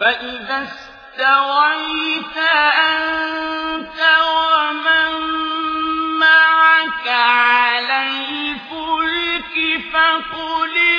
فإذا استويت أنت ومن معك على الفلك فقل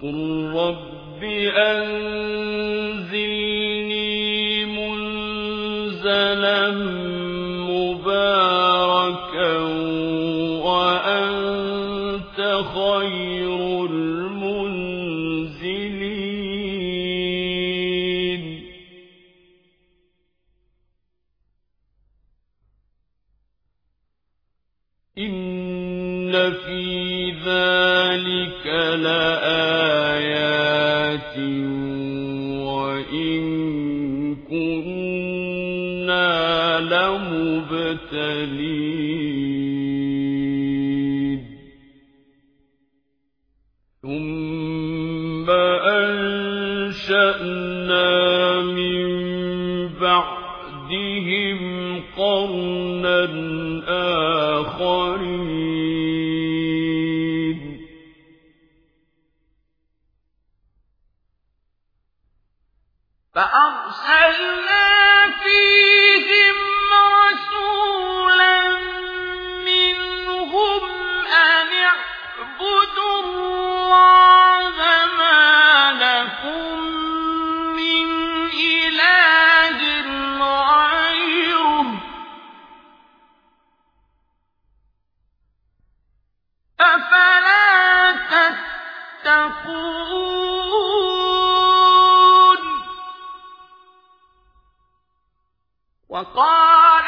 وقل رب أنزلني منزلا مباركا وأنت خير المنزلين في ذلك لآيات وإن كنا لمبتلين. ثم أنشأنا من بعدهم قرنا آخرين. فأرسلنا وقال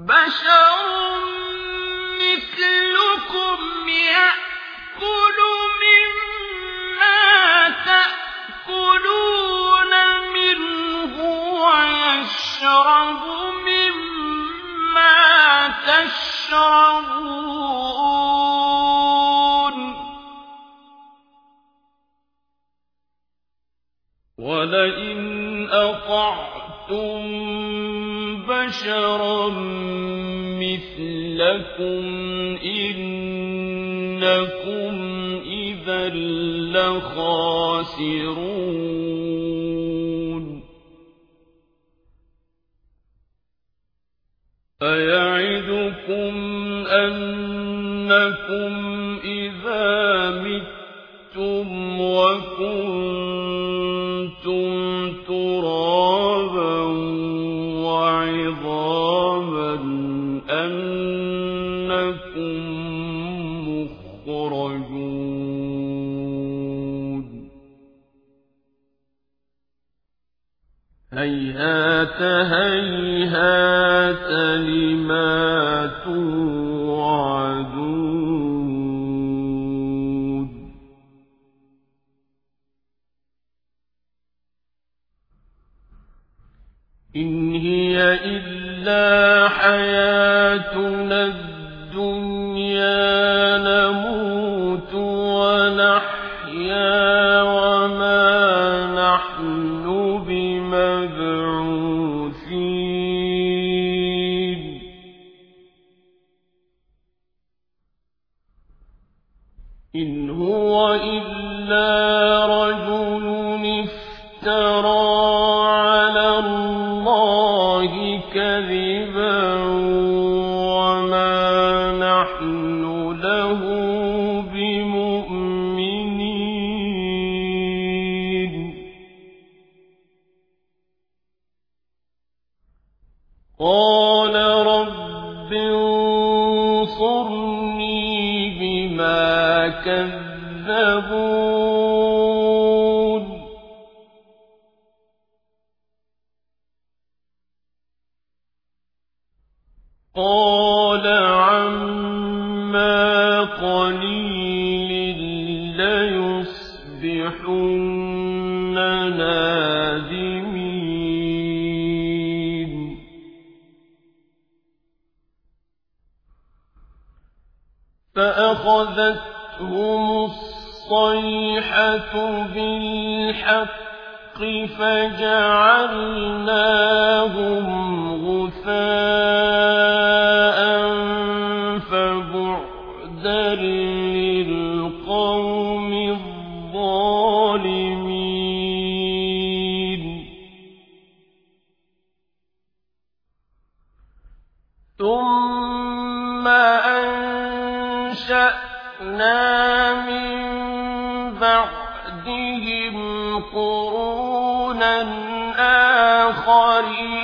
بشر مثلكم يأكل مما تأكلون منه ويشرب مما تشربون ولئن أطعتم بشرا مثلكم إنكم إذا لخاسرون. أيعدكم أنكم إذا متم وكنتم هيهات هيهات لما توعدون. إن هي إلا إن هو إلا رجل افترى على الله كذبا وما نحن له بمؤمنين. قال كذبون قال عما قليل ليصبحن نادمين فأخذتهم الصيحة بالحق فجعلناهم غثاء فبعدا للقوم الظالمين ثم أنشأنا من قرونا آخرين